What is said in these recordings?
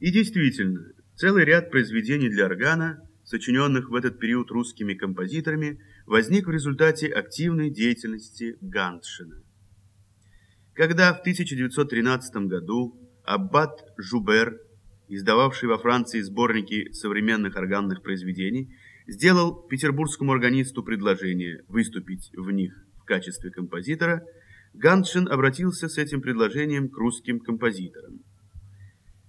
И действительно, целый ряд произведений для органа, сочиненных в этот период русскими композиторами, возник в результате активной деятельности Гантшина. Когда в 1913 году аббат Жубер, издававший во Франции сборники современных органных произведений, сделал петербургскому органисту предложение выступить в них в качестве композитора, Гантшин обратился с этим предложением к русским композиторам.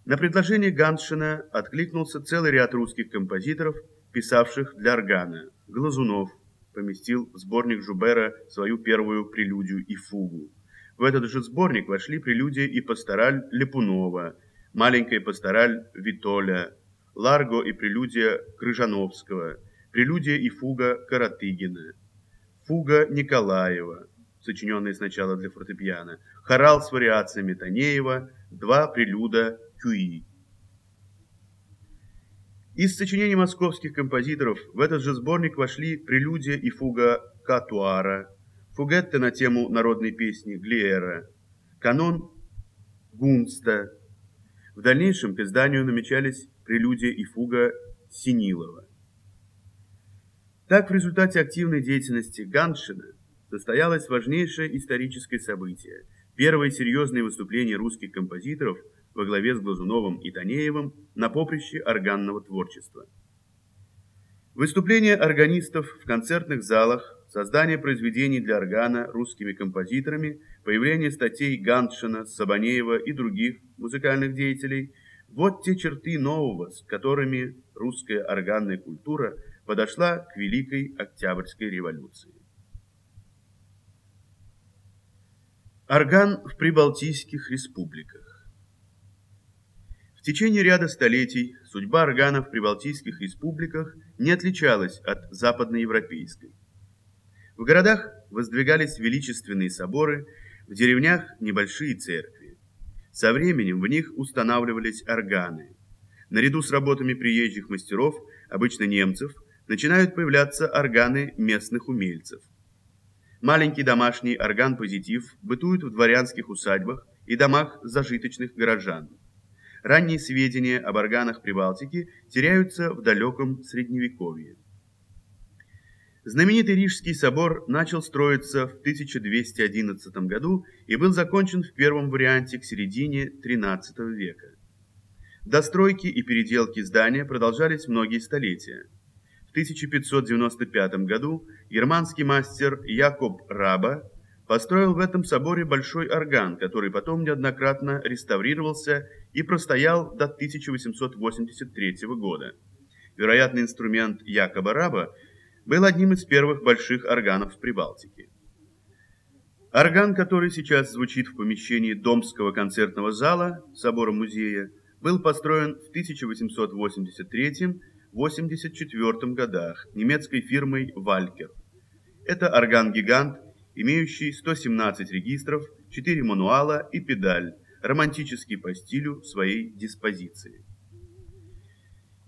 На предложение Гантшина откликнулся целый ряд русских композиторов, писавших для органа. Глазунов поместил в сборник Жубера свою первую прелюдию и фугу. В этот же сборник вошли прелюдия и пастораль Лепунова, маленькая пастораль Витоля, Ларго и прелюдия Крыжановского, прелюдия и фуга Каратыгина, фуга Николаева, сочиненные сначала для фортепиано, хорал с вариациями Танеева, два прелюда Кюи. Из сочинений московских композиторов в этот же сборник вошли прелюдия и фуга Катуара, фугетта на тему народной песни Глиера, канон Гунста. В дальнейшем к изданию намечались прелюдия и фуга Синилова. Так, в результате активной деятельности Ганшина состоялось важнейшее историческое событие – первое серьезное выступление русских композиторов во главе с Глазуновым и Танеевым на поприще органного творчества. Выступления органистов в концертных залах, создание произведений для органа русскими композиторами, появление статей Гантшина, Сабанеева и других музыкальных деятелей – вот те черты нового, с которыми русская органная культура подошла к Великой Октябрьской революции. Орган в прибалтийских республиках В течение ряда столетий судьба органа в прибалтийских республиках не отличалась от западноевропейской. В городах воздвигались величественные соборы, в деревнях небольшие церкви. Со временем в них устанавливались органы. Наряду с работами приезжих мастеров, обычно немцев, начинают появляться органы местных умельцев. Маленький домашний орган-позитив бытует в дворянских усадьбах и домах зажиточных горожан. Ранние сведения об органах Прибалтики теряются в далеком Средневековье. Знаменитый Рижский собор начал строиться в 1211 году и был закончен в первом варианте к середине XIII века. Достройки и переделки здания продолжались многие столетия. В 1595 году германский мастер Якоб Раба построил в этом соборе большой орган, который потом неоднократно реставрировался и простоял до 1883 года. Вероятно, инструмент Якоба Раба был одним из первых больших органов в Прибалтике. Орган, который сейчас звучит в помещении Домского концертного зала собора-музея, был построен в 1883 1984 годах немецкой фирмой Валькер. Это орган-гигант, имеющий 117 регистров, 4 мануала и педаль, романтический по стилю своей диспозиции.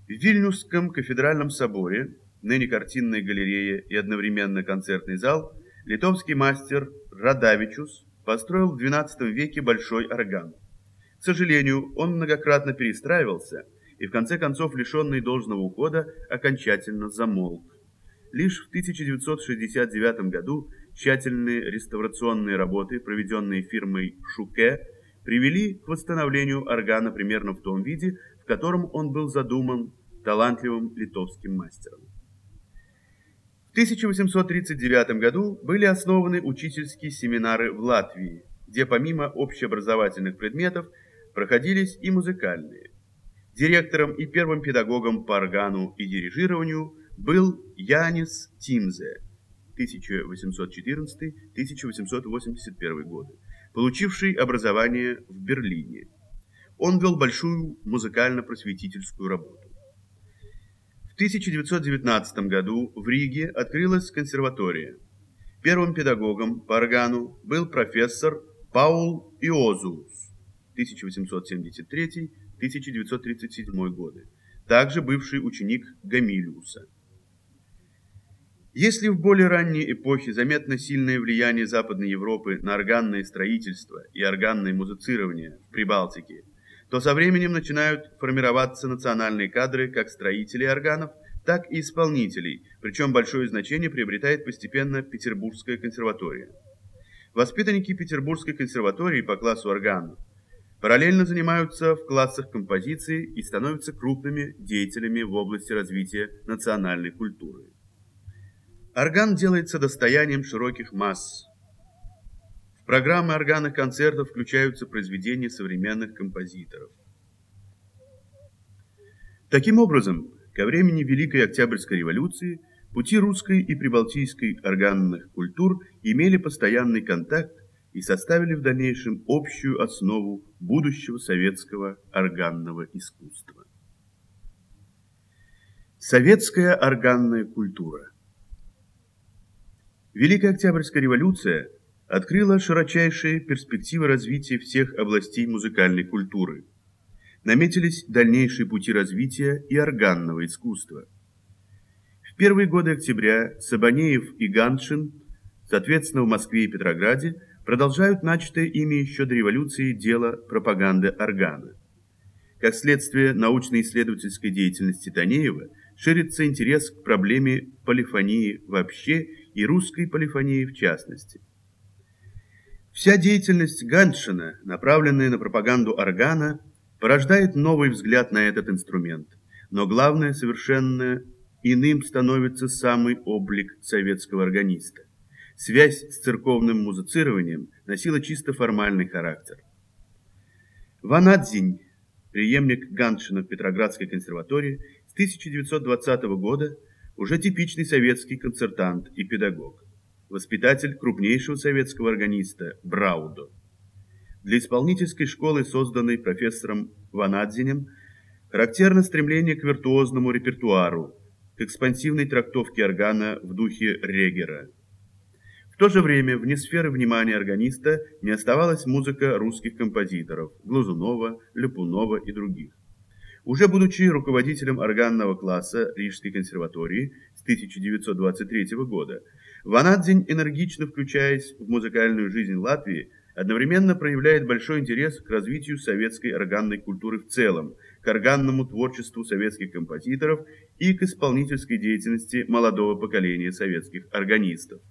В Вильнюсском кафедральном соборе, ныне картинная галерея и одновременно концертный зал, литовский мастер Радавичус построил в XII веке большой орган. К сожалению, он многократно перестраивался – и в конце концов, лишенный должного ухода, окончательно замолк. Лишь в 1969 году тщательные реставрационные работы, проведенные фирмой Шуке, привели к восстановлению органа примерно в том виде, в котором он был задуман талантливым литовским мастером. В 1839 году были основаны учительские семинары в Латвии, где помимо общеобразовательных предметов проходились и музыкальные. Директором и первым педагогом по органу и дирижированию был Янис Тимзе 1814-1881 годы, получивший образование в Берлине. Он вел большую музыкально-просветительскую работу. В 1919 году в Риге открылась консерватория. Первым педагогом по органу был профессор Паул Иозус 1873 1937 годы, также бывший ученик Гамилиуса. Если в более ранней эпохе заметно сильное влияние Западной Европы на органное строительство и органное музицирование в Прибалтике, то со временем начинают формироваться национальные кадры как строителей органов, так и исполнителей, причем большое значение приобретает постепенно Петербургская консерватория. Воспитанники Петербургской консерватории по классу органов параллельно занимаются в классах композиции и становятся крупными деятелями в области развития национальной культуры. Орган делается достоянием широких масс. В программы органных концертов включаются произведения современных композиторов. Таким образом, ко времени Великой Октябрьской революции пути русской и прибалтийской органных культур имели постоянный контакт и составили в дальнейшем общую основу будущего советского органного искусства. Советская органная культура Великая Октябрьская революция открыла широчайшие перспективы развития всех областей музыкальной культуры. Наметились дальнейшие пути развития и органного искусства. В первые годы октября Сабанеев и Ганшин, соответственно в Москве и Петрограде, продолжают начатое ими еще до революции дело пропаганды органа. Как следствие научно-исследовательской деятельности Танеева ширится интерес к проблеме полифонии вообще и русской полифонии в частности. Вся деятельность Ганшина, направленная на пропаганду органа, порождает новый взгляд на этот инструмент. Но главное, совершенно иным становится самый облик советского органиста. Связь с церковным музицированием носила чисто формальный характер. Ванадзинь, преемник Ганшина в Петроградской консерватории, с 1920 года уже типичный советский концертант и педагог, воспитатель крупнейшего советского органиста Браудо. Для исполнительской школы, созданной профессором Ванадзинем, характерно стремление к виртуозному репертуару, к экспансивной трактовке органа в духе Регера. В то же время вне сферы внимания органиста не оставалась музыка русских композиторов Глазунова, Ляпунова и других. Уже будучи руководителем органного класса Рижской консерватории с 1923 года, Ванадзин, энергично включаясь в музыкальную жизнь Латвии, одновременно проявляет большой интерес к развитию советской органной культуры в целом, к органному творчеству советских композиторов и к исполнительской деятельности молодого поколения советских органистов.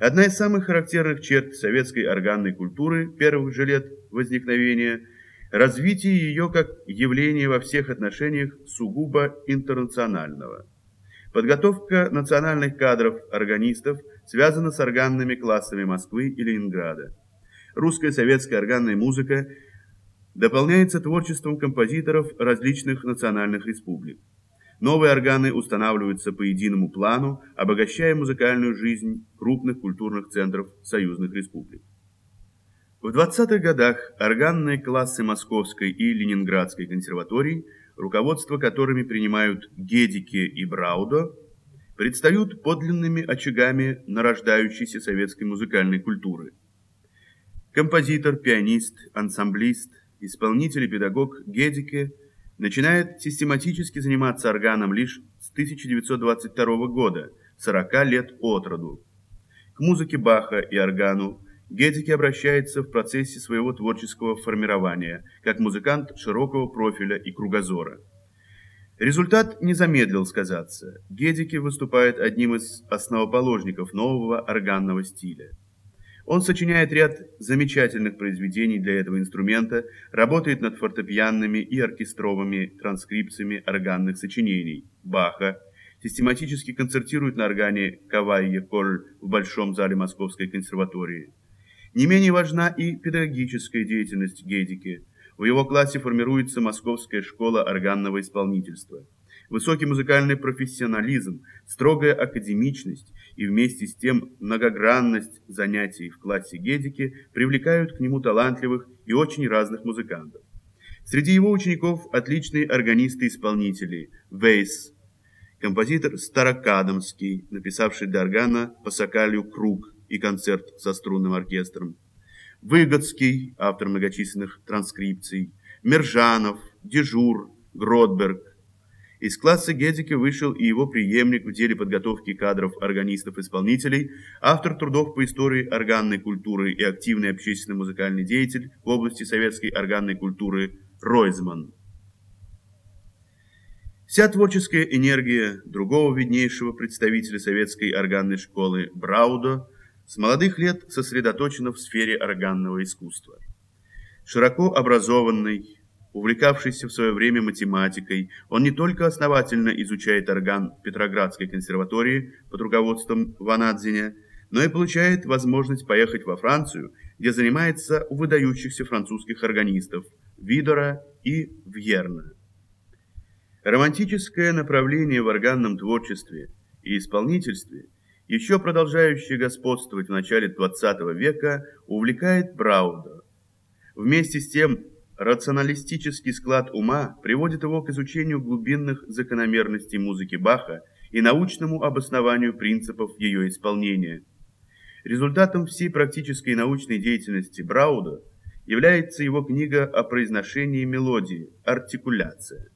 Одна из самых характерных черт советской органной культуры первых же лет возникновения – развитие ее как явления во всех отношениях сугубо интернационального. Подготовка национальных кадров органистов связана с органными классами Москвы и Ленинграда. Русская советская органная музыка дополняется творчеством композиторов различных национальных республик. Новые органы устанавливаются по единому плану, обогащая музыкальную жизнь крупных культурных центров союзных республик. В 20-х годах органные классы Московской и Ленинградской консерваторий, руководство которыми принимают Гедике и Браудо, предстают подлинными очагами нарождающейся советской музыкальной культуры. Композитор, пианист, ансамблист, исполнитель и педагог Гедике начинает систематически заниматься органом лишь с 1922 года, 40 лет от роду. К музыке Баха и органу Гедеке обращается в процессе своего творческого формирования, как музыкант широкого профиля и кругозора. Результат не замедлил сказаться. Гедеке выступает одним из основоположников нового органного стиля. Он сочиняет ряд замечательных произведений для этого инструмента, работает над фортепианными и оркестровыми транскрипциями органных сочинений Баха, систематически концертирует на органе Кавайе Коль в Большом зале Московской консерватории. Не менее важна и педагогическая деятельность Гедики. В его классе формируется Московская школа органного исполнительства. Высокий музыкальный профессионализм, строгая академичность и вместе с тем многогранность занятий в классе Гедики привлекают к нему талантливых и очень разных музыкантов. Среди его учеников отличные органисты-исполнители Вейс, композитор Старокадомский, написавший для органа по сокалью «Круг», и концерт со струнным оркестром, Выгодский, автор многочисленных транскрипций, Мержанов, Дежур, Гродберг. Из класса Гедики вышел и его преемник в деле подготовки кадров органистов-исполнителей, автор трудов по истории органной культуры и активный общественный музыкальный деятель в области советской органной культуры Ройзман. Вся творческая энергия другого виднейшего представителя советской органной школы Браудо с молодых лет сосредоточена в сфере органного искусства. Широко образованный, увлекавшийся в свое время математикой, он не только основательно изучает орган Петроградской консерватории под руководством Ванадзиня, но и получает возможность поехать во Францию, где занимается у выдающихся французских органистов Видора и Вьерна. Романтическое направление в органном творчестве и исполнительстве, еще продолжающее господствовать в начале XX века, увлекает Брауда. Вместе с тем, рационалистический склад ума приводит его к изучению глубинных закономерностей музыки Баха и научному обоснованию принципов ее исполнения. Результатом всей практической научной деятельности Брауда является его книга о произношении мелодии «Артикуляция».